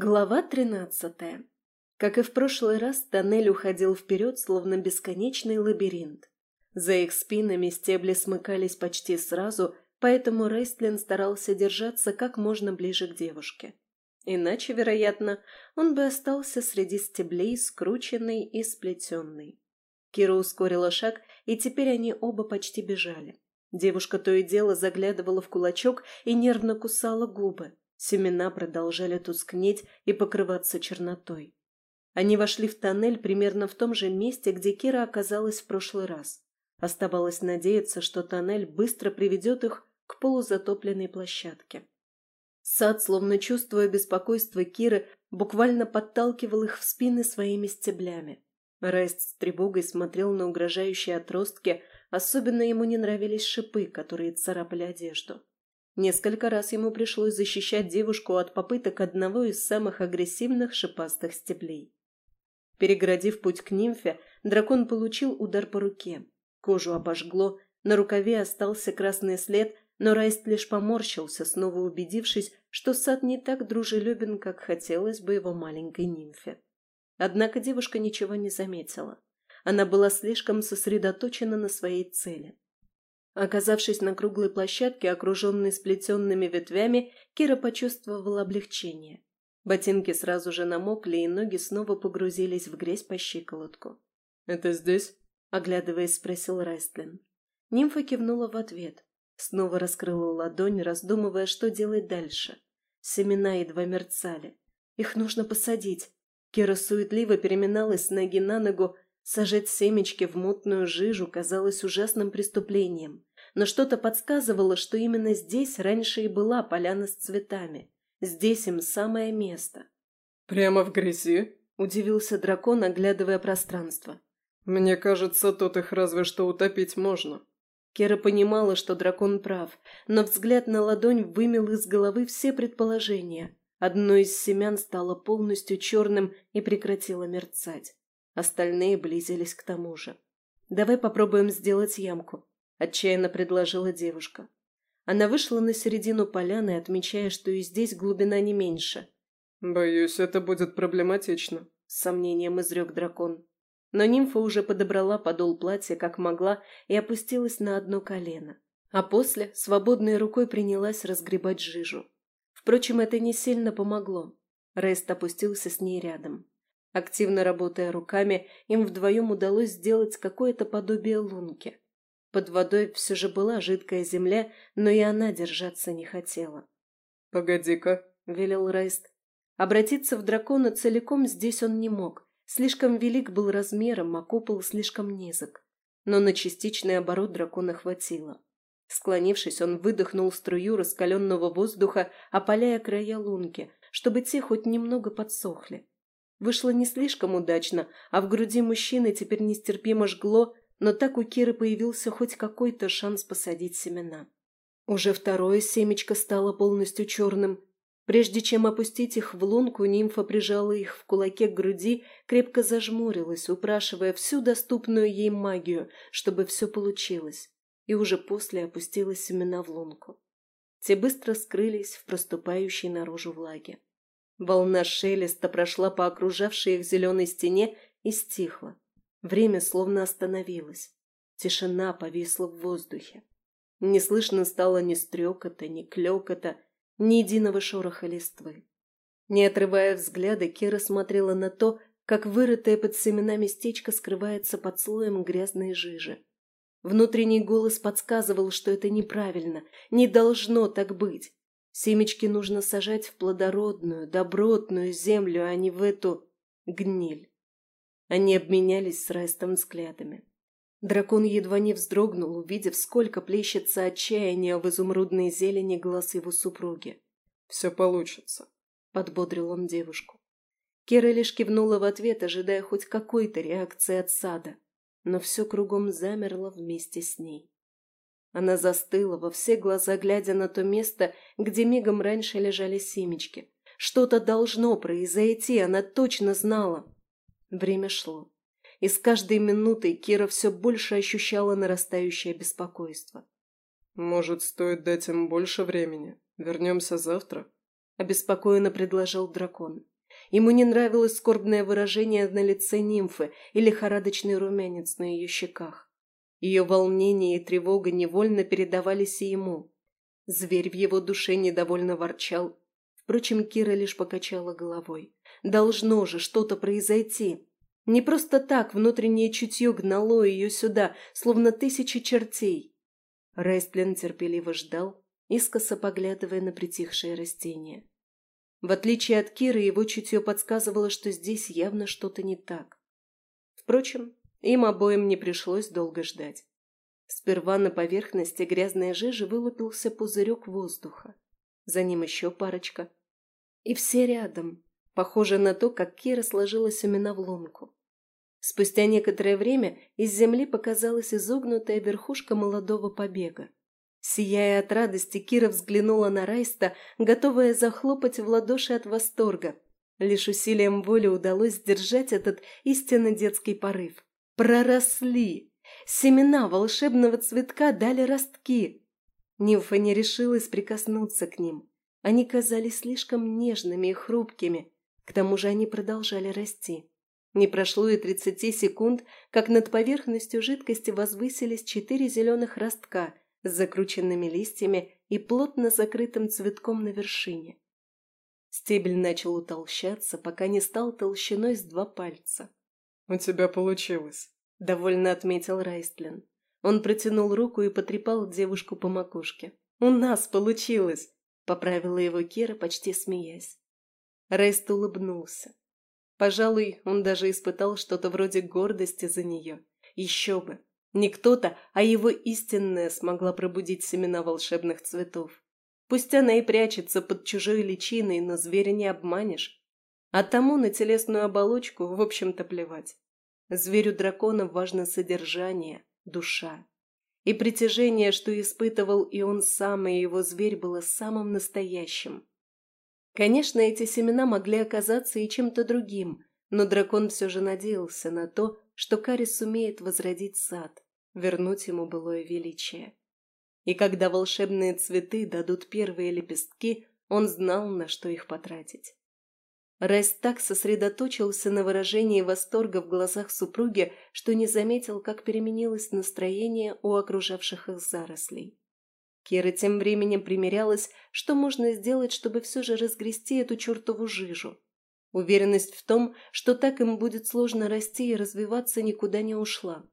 Глава тринадцатая. Как и в прошлый раз, тоннель уходил вперед, словно бесконечный лабиринт. За их спинами стебли смыкались почти сразу, поэтому Рейстлин старался держаться как можно ближе к девушке. Иначе, вероятно, он бы остался среди стеблей, скрученный и сплетенный. Кира ускорила шаг, и теперь они оба почти бежали. Девушка то и дело заглядывала в кулачок и нервно кусала губы. Семена продолжали тускнеть и покрываться чернотой. Они вошли в тоннель примерно в том же месте, где Кира оказалась в прошлый раз. Оставалось надеяться, что тоннель быстро приведет их к полузатопленной площадке. Сад, словно чувствуя беспокойство Киры, буквально подталкивал их в спины своими стеблями. Райст с тревогой смотрел на угрожающие отростки, особенно ему не нравились шипы, которые царапали одежду. Несколько раз ему пришлось защищать девушку от попыток одного из самых агрессивных шипастых стеблей. Переградив путь к нимфе, дракон получил удар по руке. Кожу обожгло, на рукаве остался красный след, но Райст лишь поморщился, снова убедившись, что сад не так дружелюбен, как хотелось бы его маленькой нимфе. Однако девушка ничего не заметила. Она была слишком сосредоточена на своей цели. Оказавшись на круглой площадке, окруженной сплетенными ветвями, Кира почувствовала облегчение. Ботинки сразу же намокли, и ноги снова погрузились в грязь по щиколотку. «Это здесь?» — оглядываясь, спросил Райстлин. Нимфа кивнула в ответ. Снова раскрыла ладонь, раздумывая, что делать дальше. Семена едва мерцали. Их нужно посадить. Кира суетливо переминалась с ноги на ногу. Сажать семечки в мутную жижу казалось ужасным преступлением но что-то подсказывало, что именно здесь раньше и была поляна с цветами. Здесь им самое место. «Прямо в грязи?» – удивился дракон, оглядывая пространство. «Мне кажется, тут их разве что утопить можно». Кера понимала, что дракон прав, но взгляд на ладонь вымел из головы все предположения. Одно из семян стало полностью черным и прекратило мерцать. Остальные близились к тому же. «Давай попробуем сделать ямку», – отчаянно предложила девушка. Она вышла на середину поляны, отмечая, что и здесь глубина не меньше. «Боюсь, это будет проблематично», – с сомнением изрек дракон. Но нимфа уже подобрала подол платья как могла и опустилась на одно колено. А после свободной рукой принялась разгребать жижу. Впрочем, это не сильно помогло. Рест опустился с ней рядом. Активно работая руками, им вдвоем удалось сделать какое-то подобие лунки. Под водой все же была жидкая земля, но и она держаться не хотела. «Погоди-ка», — велел Райст. Обратиться в дракона целиком здесь он не мог. Слишком велик был размером, а купол слишком низок. Но на частичный оборот дракона хватило. Склонившись, он выдохнул струю раскаленного воздуха, опаляя края лунки, чтобы те хоть немного подсохли. Вышло не слишком удачно, а в груди мужчины теперь нестерпимо жгло, но так у Киры появился хоть какой-то шанс посадить семена. Уже второе семечко стало полностью черным. Прежде чем опустить их в лунку, нимфа прижала их в кулаке к груди, крепко зажмурилась, упрашивая всю доступную ей магию, чтобы все получилось, и уже после опустила семена в лунку. Те быстро скрылись в проступающей наружу влаге. Волна шелеста прошла по окружавшей их зеленой стене и стихла. Время словно остановилось. Тишина повисла в воздухе. Не слышно стало ни стрекота, ни клёкота, ни единого шороха листвы. Не отрывая взгляда, Кира смотрела на то, как вырытое под семена местечко скрывается под слоем грязной жижи. Внутренний голос подсказывал, что это неправильно, не должно так быть. Семечки нужно сажать в плодородную, добротную землю, а не в эту гниль. Они обменялись с Райстом взглядами. Дракон едва не вздрогнул, увидев, сколько плещется отчаяние в изумрудной зелени глаз его супруги. «Все получится», — подбодрил он девушку. Кера лишь кивнула в ответ, ожидая хоть какой-то реакции от сада, но все кругом замерло вместе с ней. Она застыла во все глаза, глядя на то место, где мигом раньше лежали семечки. Что-то должно произойти, она точно знала. Время шло, и с каждой минутой Кира все больше ощущала нарастающее беспокойство. «Может, стоит дать им больше времени? Вернемся завтра?» – обеспокоенно предложил дракон. Ему не нравилось скорбное выражение на лице нимфы и лихорадочный румянец на ее щеках. Ее волнение и тревога невольно передавались и ему. Зверь в его душе недовольно ворчал. Впрочем, Кира лишь покачала головой. «Должно же что-то произойти!» Не просто так внутреннее чутье гнало ее сюда, словно тысячи чертей. Рестлин терпеливо ждал, искоса поглядывая на притихшее растение. В отличие от Киры, его чутье подсказывало, что здесь явно что-то не так. Впрочем, им обоим не пришлось долго ждать. Сперва на поверхности грязной жижи вылупился пузырек воздуха. За ним еще парочка. И все рядом, похоже на то, как Кира сложила семена в лунку. Спустя некоторое время из земли показалась изогнутая верхушка молодого побега. Сияя от радости, Кира взглянула на Райста, готовая захлопать в ладоши от восторга. Лишь усилием воли удалось сдержать этот истинно детский порыв. Проросли! Семена волшебного цветка дали ростки. Нимфа не решилась прикоснуться к ним. Они казались слишком нежными и хрупкими. К тому же они продолжали расти. Не прошло и тридцати секунд, как над поверхностью жидкости возвысились четыре зеленых ростка с закрученными листьями и плотно закрытым цветком на вершине. Стебель начал утолщаться, пока не стал толщиной с два пальца. «У тебя получилось», — довольно отметил Райстлин. Он протянул руку и потрепал девушку по макушке. «У нас получилось!» — поправила его Кира, почти смеясь. Райст улыбнулся. Пожалуй, он даже испытал что-то вроде гордости за нее. Еще бы. Не кто-то, а его истинная смогла пробудить семена волшебных цветов. Пусть она и прячется под чужой личиной, но зверя не обманешь. А тому на телесную оболочку, в общем-то, плевать. Зверю дракона важно содержание, душа. И притяжение, что испытывал и он сам, и его зверь, было самым настоящим. Конечно, эти семена могли оказаться и чем-то другим, но дракон все же надеялся на то, что Карис сумеет возродить сад, вернуть ему былое величие. И когда волшебные цветы дадут первые лепестки, он знал, на что их потратить. Райс так сосредоточился на выражении восторга в глазах супруги, что не заметил, как переменилось настроение у окружавших их зарослей. Кира тем временем примерялась, что можно сделать, чтобы все же разгрести эту чертову жижу. Уверенность в том, что так им будет сложно расти и развиваться, никуда не ушла.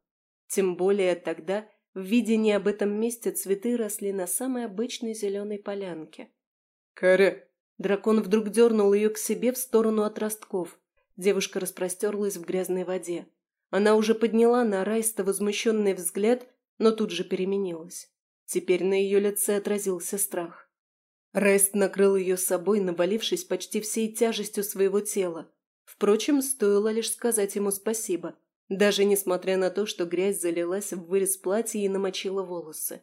Тем более тогда, в видении об этом месте, цветы росли на самой обычной зеленой полянке. «Кэрри!» Дракон вдруг дернул ее к себе в сторону от ростков. Девушка распростерлась в грязной воде. Она уже подняла на Райста возмущенный взгляд, но тут же переменилась. Теперь на ее лице отразился страх. Рест накрыл ее собой, навалившись почти всей тяжестью своего тела. Впрочем, стоило лишь сказать ему спасибо, даже несмотря на то, что грязь залилась в вырез платья и намочила волосы.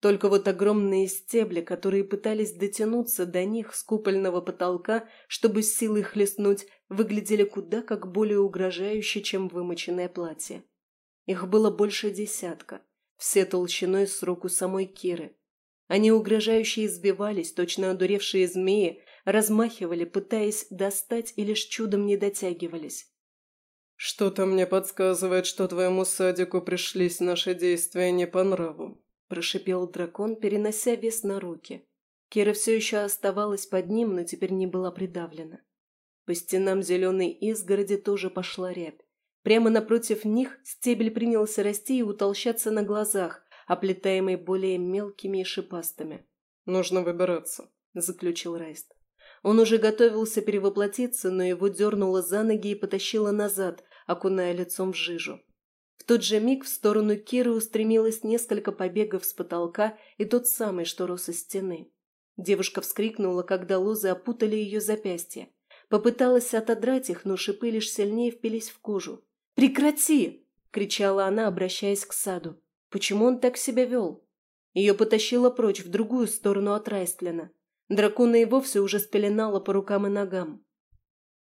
Только вот огромные стебли, которые пытались дотянуться до них с купольного потолка, чтобы с силой хлестнуть, выглядели куда как более угрожающе, чем вымоченное платье. Их было больше десятка все толщиной с руку самой Киры. Они угрожающе избивались, точно одуревшие змеи, размахивали, пытаясь достать и лишь чудом не дотягивались. «Что-то мне подсказывает, что твоему садику пришлись наши действия не по нраву», – прошипел дракон, перенося вес на руки. Кира все еще оставалась под ним, но теперь не была придавлена. По стенам зеленой изгороди тоже пошла рябь. Прямо напротив них стебель принялся расти и утолщаться на глазах, оплетаемый более мелкими и шипастыми. «Нужно выбираться», — заключил Райст. Он уже готовился перевоплотиться, но его дернуло за ноги и потащило назад, окуная лицом в жижу. В тот же миг в сторону Киры устремилось несколько побегов с потолка и тот самый, что рос из стены. Девушка вскрикнула, когда лозы опутали ее запястье. Попыталась отодрать их, но шипы лишь сильнее впились в кожу. «Прекрати!» – кричала она, обращаясь к саду. «Почему он так себя вел?» Ее потащило прочь, в другую сторону от Райстлина. Дракона и вовсе уже спеленало по рукам и ногам.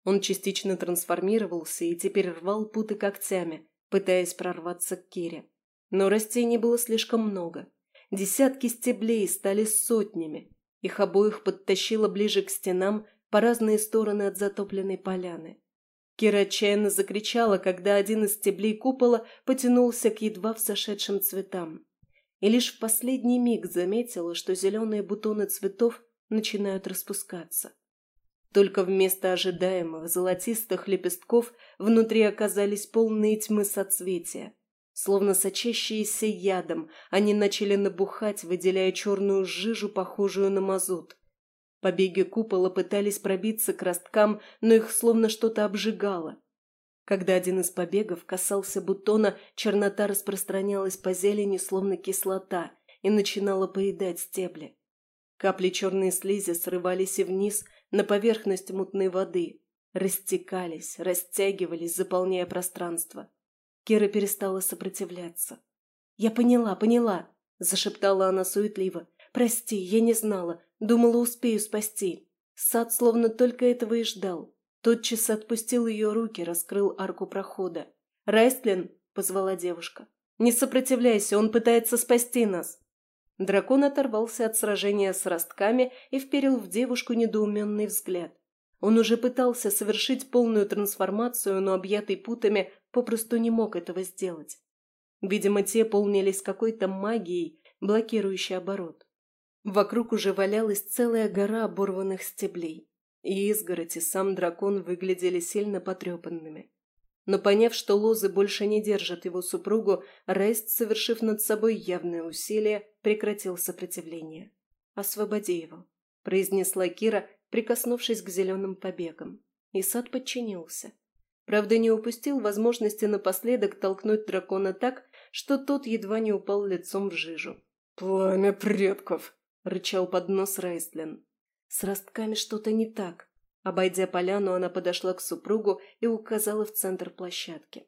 Он частично трансформировался и теперь рвал путы когтями, пытаясь прорваться к Кире. Но растений было слишком много. Десятки стеблей стали сотнями. Их обоих подтащило ближе к стенам по разные стороны от затопленной поляны. Кира отчаянно закричала, когда один из стеблей купола потянулся к едва взошедшим цветам. И лишь в последний миг заметила, что зеленые бутоны цветов начинают распускаться. Только вместо ожидаемых золотистых лепестков внутри оказались полные тьмы соцветия. Словно сочащиеся ядом, они начали набухать, выделяя черную жижу, похожую на мазут. Побеги купола пытались пробиться к росткам, но их словно что-то обжигало. Когда один из побегов касался бутона, чернота распространялась по зелени, словно кислота, и начинала поедать стебли. Капли черной слизи срывались и вниз, на поверхность мутной воды, растекались, растягивались, заполняя пространство. Кира перестала сопротивляться. «Я поняла, поняла», – зашептала она суетливо. «Прости, я не знала. Думала, успею спасти». Сад словно только этого и ждал. Тотчас отпустил ее руки, раскрыл арку прохода. «Райстлин!» – позвала девушка. «Не сопротивляйся, он пытается спасти нас!» Дракон оторвался от сражения с ростками и вперил в девушку недоуменный взгляд. Он уже пытался совершить полную трансформацию, но объятый путами попросту не мог этого сделать. Видимо, те полнились какой-то магией, блокирующей оборот. Вокруг уже валялась целая гора оборванных стеблей, и изгородь и сам дракон выглядели сильно потрепанными. Но поняв, что лозы больше не держат его супругу, Рейст, совершив над собой явное усилие, прекратил сопротивление. «Освободи его», – произнесла Кира, прикоснувшись к зеленым побегам. И сад подчинился. Правда, не упустил возможности напоследок толкнуть дракона так, что тот едва не упал лицом в жижу. «Пламя предков!» – рычал под нос Рейстлин. «С ростками что-то не так», Обойдя поляну, она подошла к супругу и указала в центр площадки.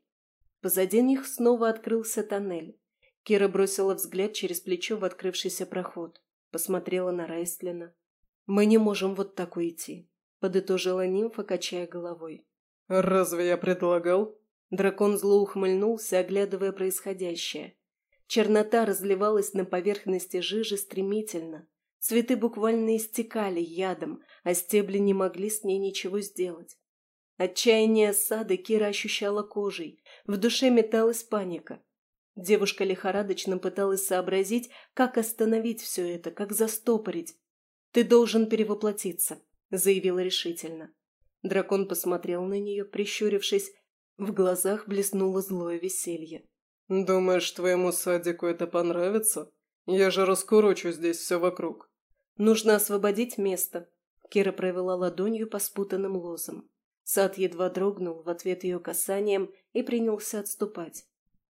Позади них снова открылся тоннель. Кира бросила взгляд через плечо в открывшийся проход. Посмотрела на Райстлина. «Мы не можем вот так уйти», — подытожила нимфа, качая головой. «Разве я предлагал?» Дракон зло ухмыльнулся, оглядывая происходящее. Чернота разливалась на поверхности жижи стремительно, Цветы буквально истекали ядом, а стебли не могли с ней ничего сделать. Отчаяние сада Кира ощущала кожей, в душе металась паника. Девушка лихорадочно пыталась сообразить, как остановить все это, как застопорить. «Ты должен перевоплотиться», — заявила решительно. Дракон посмотрел на нее, прищурившись. В глазах блеснуло злое веселье. «Думаешь, твоему садику это понравится? Я же раскурочу здесь все вокруг». Нужно освободить место. Кира провела ладонью по спутанным лозам. Сад едва дрогнул в ответ ее касанием и принялся отступать.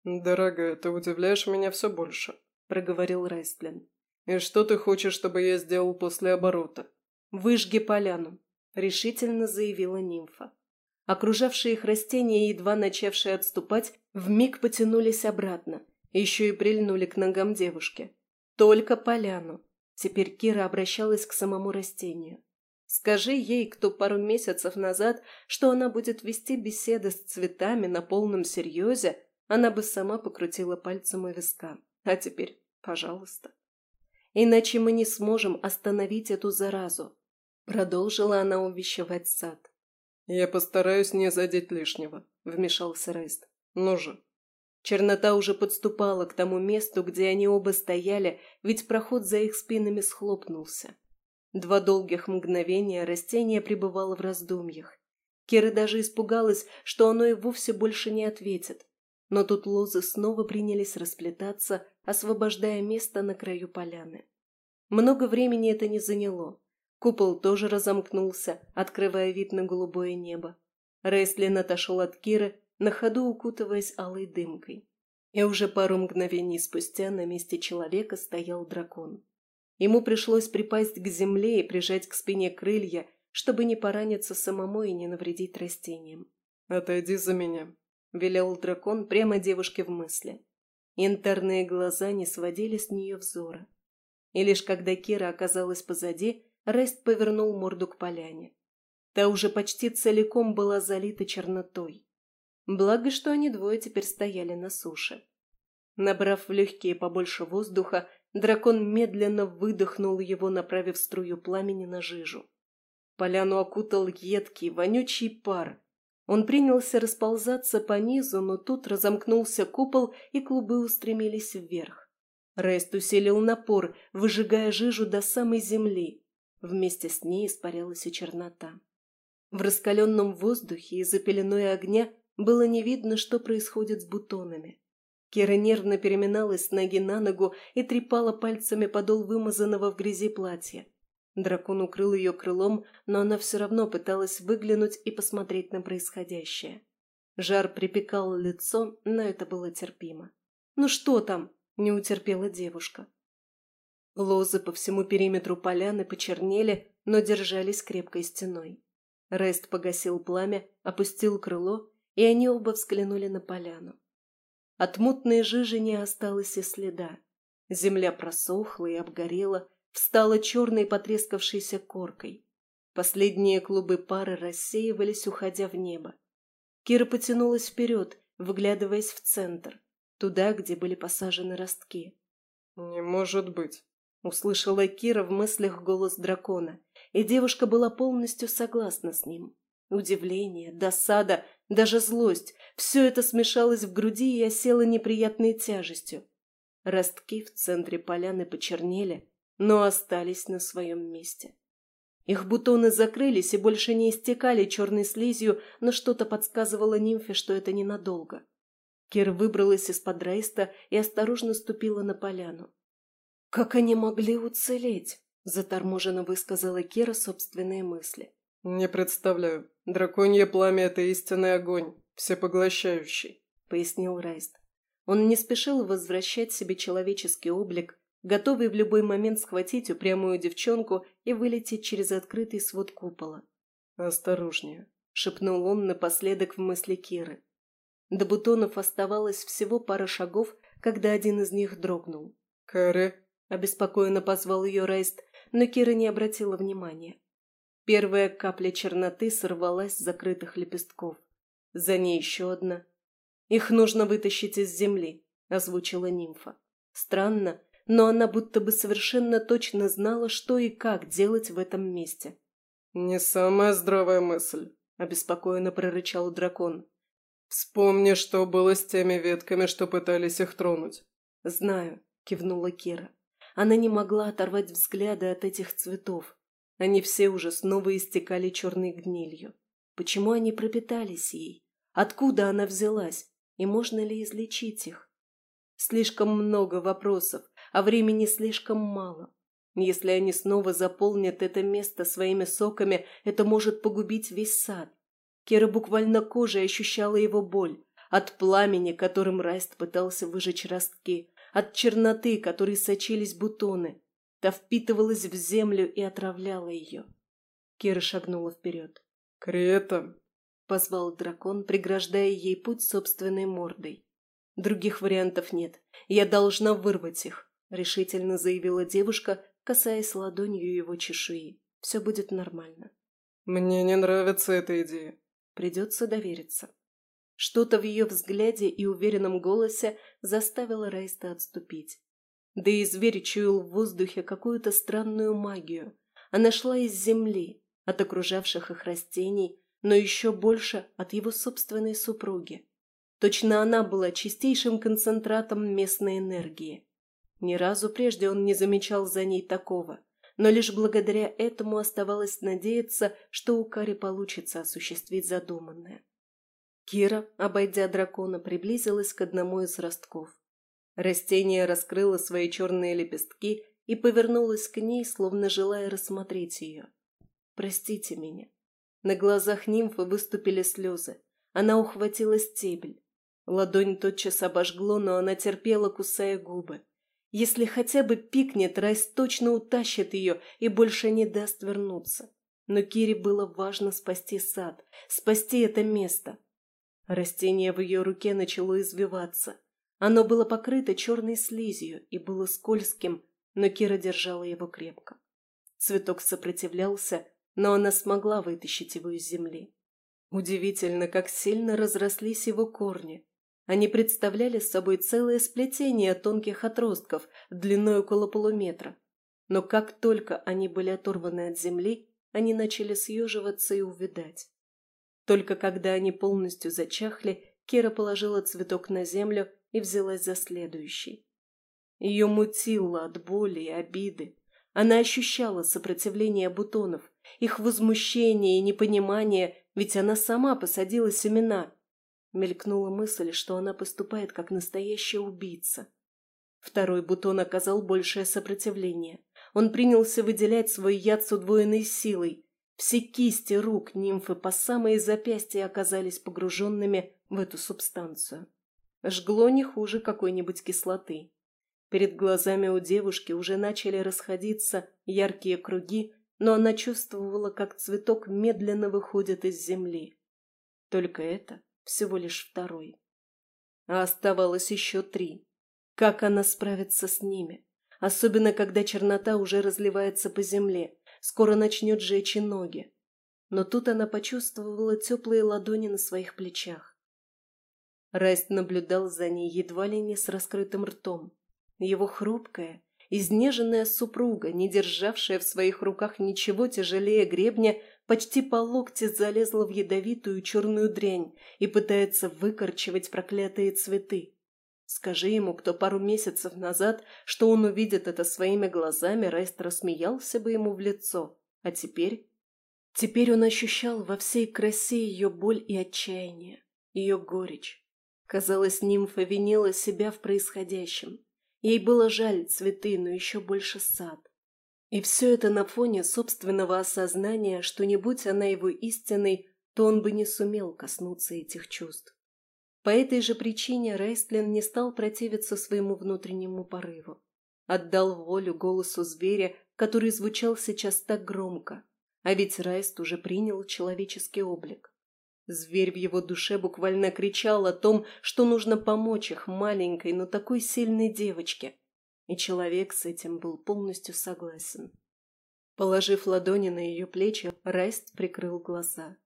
«Дорогая, ты удивляешь меня все больше», — проговорил Райстлин. «И что ты хочешь, чтобы я сделал после оборота?» «Выжги поляну», — решительно заявила нимфа. Окружавшие их растения, едва начавшие отступать, вмиг потянулись обратно, еще и прильнули к ногам девушки. «Только поляну», Теперь Кира обращалась к самому растению. Скажи ей, кто пару месяцев назад, что она будет вести беседы с цветами на полном серьезе, она бы сама покрутила пальцем у виска. А теперь, пожалуйста. Иначе мы не сможем остановить эту заразу. Продолжила она увещевать сад. «Я постараюсь не задеть лишнего», — вмешался Рейст. «Ну же, Чернота уже подступала к тому месту, где они оба стояли, ведь проход за их спинами схлопнулся. Два долгих мгновения растение пребывало в раздумьях. Кира даже испугалась, что оно и вовсе больше не ответит. Но тут лозы снова принялись расплетаться, освобождая место на краю поляны. Много времени это не заняло. Купол тоже разомкнулся, открывая вид на голубое небо. Рейслин отошел от Киры, на ходу укутываясь алой дымкой. И уже пару мгновений спустя на месте человека стоял дракон. Ему пришлось припасть к земле и прижать к спине крылья, чтобы не пораниться самому и не навредить растениям. «Отойди за меня», — велел дракон прямо девушке в мысли. Интерные глаза не сводили с нее взора. И лишь когда Кира оказалась позади, Рест повернул морду к поляне. Та уже почти целиком была залита чернотой. Благо, что они двое теперь стояли на суше. Набрав в легкие побольше воздуха, дракон медленно выдохнул его, направив струю пламени на жижу. Поляну окутал едкий, вонючий пар. Он принялся расползаться по низу, но тут разомкнулся купол, и клубы устремились вверх. Рест усилил напор, выжигая жижу до самой земли. Вместе с ней испарялась и чернота. В раскаленном воздухе из-за пеленой огня было не видно, что происходит с бутонами. Кира нервно переминалась с ноги на ногу и трепала пальцами подол вымазанного в грязи платья. Дракон укрыл ее крылом, но она все равно пыталась выглянуть и посмотреть на происходящее. Жар припекал лицо, но это было терпимо. «Ну что там?» – не утерпела девушка. Лозы по всему периметру поляны почернели, но держались крепкой стеной. Рест погасил пламя, опустил крыло, и они оба взглянули на поляну. От мутной жижи не осталось и следа. Земля просохла и обгорела, встала черной потрескавшейся коркой. Последние клубы пары рассеивались, уходя в небо. Кира потянулась вперед, выглядываясь в центр, туда, где были посажены ростки. «Не может быть», — услышала Кира в мыслях голос дракона, и девушка была полностью согласна с ним. Удивление, досада, даже злость – все это смешалось в груди и осело неприятной тяжестью. Ростки в центре поляны почернели, но остались на своем месте. Их бутоны закрылись и больше не истекали черной слизью, но что-то подсказывало нимфе, что это ненадолго. Кир выбралась из-под рейста и осторожно ступила на поляну. «Как они могли уцелеть?» – заторможенно высказала Кира собственные мысли. «Не представляю. Драконье пламя – это истинный огонь, всепоглощающий», – пояснил Райст. Он не спешил возвращать себе человеческий облик, готовый в любой момент схватить упрямую девчонку и вылететь через открытый свод купола. «Осторожнее», – шепнул он напоследок в мысли Киры. До бутонов оставалось всего пара шагов, когда один из них дрогнул. «Кэрри?» – обеспокоенно позвал ее Райст, но Кира не обратила внимания. Первая капля черноты сорвалась с закрытых лепестков. За ней еще одна. «Их нужно вытащить из земли», — озвучила нимфа. Странно, но она будто бы совершенно точно знала, что и как делать в этом месте. «Не самая здравая мысль», — обеспокоенно прорычал дракон. «Вспомни, что было с теми ветками, что пытались их тронуть». «Знаю», — кивнула Кира. Она не могла оторвать взгляды от этих цветов. Они все уже снова истекали черной гнилью. Почему они пропитались ей? Откуда она взялась? И можно ли излечить их? Слишком много вопросов, а времени слишком мало. Если они снова заполнят это место своими соками, это может погубить весь сад. Кира буквально кожей ощущала его боль. От пламени, которым Райст пытался выжечь ростки, от черноты, которой сочились бутоны, Та впитывалась в землю и отравляла ее. Кира шагнула вперед. «Крета!» — позвал дракон, преграждая ей путь собственной мордой. «Других вариантов нет. Я должна вырвать их», — решительно заявила девушка, касаясь ладонью его чешуи. «Все будет нормально». «Мне не нравится эта идея». Придется довериться. Что-то в ее взгляде и уверенном голосе заставило Райста отступить. Да и зверь чуял в воздухе какую-то странную магию. Она шла из земли, от окружавших их растений, но еще больше от его собственной супруги. Точно она была чистейшим концентратом местной энергии. Ни разу прежде он не замечал за ней такого, но лишь благодаря этому оставалось надеяться, что у Кари получится осуществить задуманное. Кира, обойдя дракона, приблизилась к одному из ростков. Растение раскрыло свои черные лепестки и повернулось к ней, словно желая рассмотреть ее. «Простите меня». На глазах нимфы выступили слезы. Она ухватила стебель. Ладонь тотчас обожгло, но она терпела, кусая губы. Если хотя бы пикнет, Райс точно утащит ее и больше не даст вернуться. Но Кире было важно спасти сад, спасти это место. Растение в ее руке начало извиваться. Оно было покрыто черной слизью и было скользким, но Кира держала его крепко. Цветок сопротивлялся, но она смогла вытащить его из земли. Удивительно, как сильно разрослись его корни. Они представляли собой целое сплетение тонких отростков длиной около полуметра. Но как только они были оторваны от земли, они начали съеживаться и увядать. Только когда они полностью зачахли, Кира положила цветок на землю и взялась за следующий. Ее мутило от боли и обиды. Она ощущала сопротивление бутонов, их возмущение и непонимание, ведь она сама посадила семена. Мелькнула мысль, что она поступает как настоящая убийца. Второй бутон оказал большее сопротивление. Он принялся выделять свой яд с удвоенной силой. Все кисти рук нимфы по самые запястья оказались погруженными в эту субстанцию. Жгло не хуже какой-нибудь кислоты. Перед глазами у девушки уже начали расходиться яркие круги, но она чувствовала, как цветок медленно выходит из земли. Только это всего лишь второй. А оставалось еще три. Как она справится с ними? Особенно, когда чернота уже разливается по земле, скоро начнет жечь и ноги. Но тут она почувствовала теплые ладони на своих плечах. Райст наблюдал за ней едва ли не с раскрытым ртом. Его хрупкая, изнеженная супруга, не державшая в своих руках ничего тяжелее гребня, почти по локте залезла в ядовитую черную дрянь и пытается выкорчевать проклятые цветы. Скажи ему, кто пару месяцев назад, что он увидит это своими глазами, Райст рассмеялся бы ему в лицо. А теперь... Теперь он ощущал во всей красе ее боль и отчаяние, ее горечь. Казалось, нимфа винила себя в происходящем. Ей было жаль цветы, но еще больше сад. И все это на фоне собственного осознания, что не будь она его истиной, то он бы не сумел коснуться этих чувств. По этой же причине Рейстлин не стал противиться своему внутреннему порыву. Отдал волю голосу зверя, который звучал сейчас так громко. А ведь Райст уже принял человеческий облик. Зверь в его душе буквально кричал о том, что нужно помочь их маленькой, но такой сильной девочке. И человек с этим был полностью согласен. Положив ладони на ее плечи, Райст прикрыл глаза.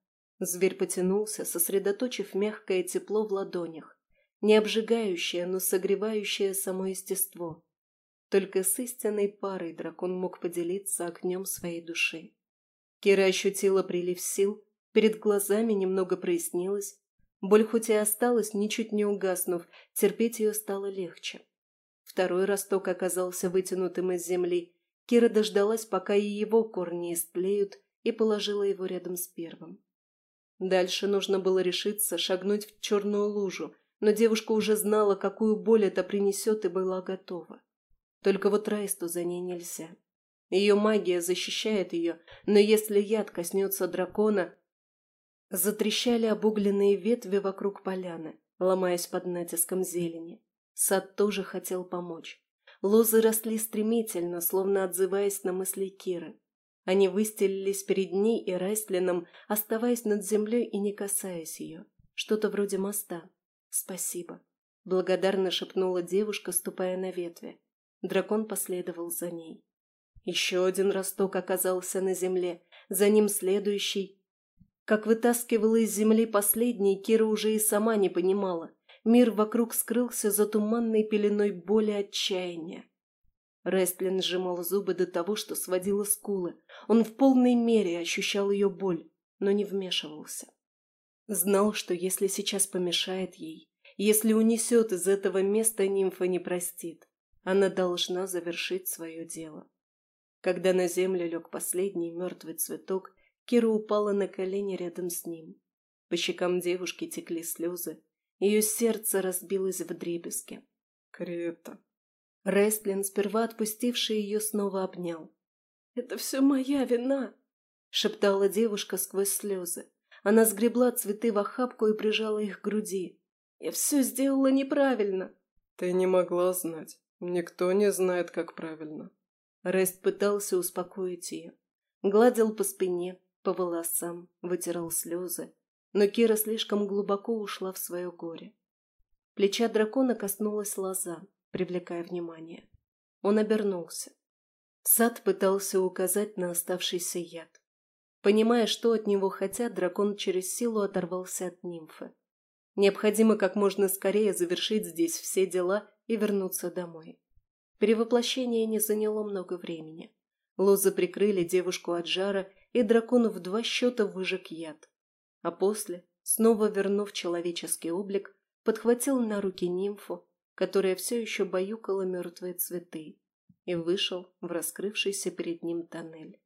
Зверь потянулся, сосредоточив мягкое тепло в ладонях, не обжигающее, но согревающее само естество. Только с истинной парой дракон мог поделиться огнем своей души. Кира ощутила прилив сил, перед глазами немного прояснилось. Боль хоть и осталась, ничуть не угаснув, терпеть ее стало легче. Второй росток оказался вытянутым из земли. Кира дождалась, пока и его корни истлеют, и положила его рядом с первым. Дальше нужно было решиться шагнуть в черную лужу, но девушка уже знала, какую боль это принесет и была готова. Только вот Райсту за ней нельзя. Ее магия защищает ее, но если яд коснется дракона... Затрещали обугленные ветви вокруг поляны, ломаясь под натиском зелени. Сад тоже хотел помочь. Лозы росли стремительно, словно отзываясь на мысли Киры. Они выстелились перед ней и Райстлином, оставаясь над землей и не касаясь ее. Что-то вроде моста. «Спасибо», — благодарно шепнула девушка, ступая на ветви. Дракон последовал за ней. Еще один росток оказался на земле, за ним следующий. Как вытаскивала из земли последний, Кира уже и сама не понимала. Мир вокруг скрылся за туманной пеленой боли отчаяния. Рестлин сжимал зубы до того, что сводило скулы. Он в полной мере ощущал ее боль, но не вмешивался. Знал, что если сейчас помешает ей, если унесет из этого места, нимфа не простит. Она должна завершить свое дело. Когда на землю лег последний мертвый цветок, Кира упала на колени рядом с ним. По щекам девушки текли слезы. Ее сердце разбилось в дребезги. «Крепто», Рестлин, сперва отпустивший ее, снова обнял. «Это все моя вина!» — шептала девушка сквозь слезы. Она сгребла цветы в охапку и прижала их к груди. «Я все сделала неправильно!» «Ты не могла знать. Никто не знает, как правильно». Рест пытался успокоить ее. Гладил по спине, по волосам, вытирал слезы. Но Кира слишком глубоко ушла в свое горе. Плеча дракона коснулась лоза привлекая внимание. Он обернулся. Сад пытался указать на оставшийся яд. Понимая, что от него хотят, дракон через силу оторвался от нимфы. Необходимо как можно скорее завершить здесь все дела и вернуться домой. Перевоплощение не заняло много времени. Лозы прикрыли девушку от жара, и дракон в два счета выжег яд. А после, снова вернув человеческий облик, подхватил на руки нимфу, которая все еще баюкала мертвые цветы, и вышел в раскрывшийся перед ним тоннель.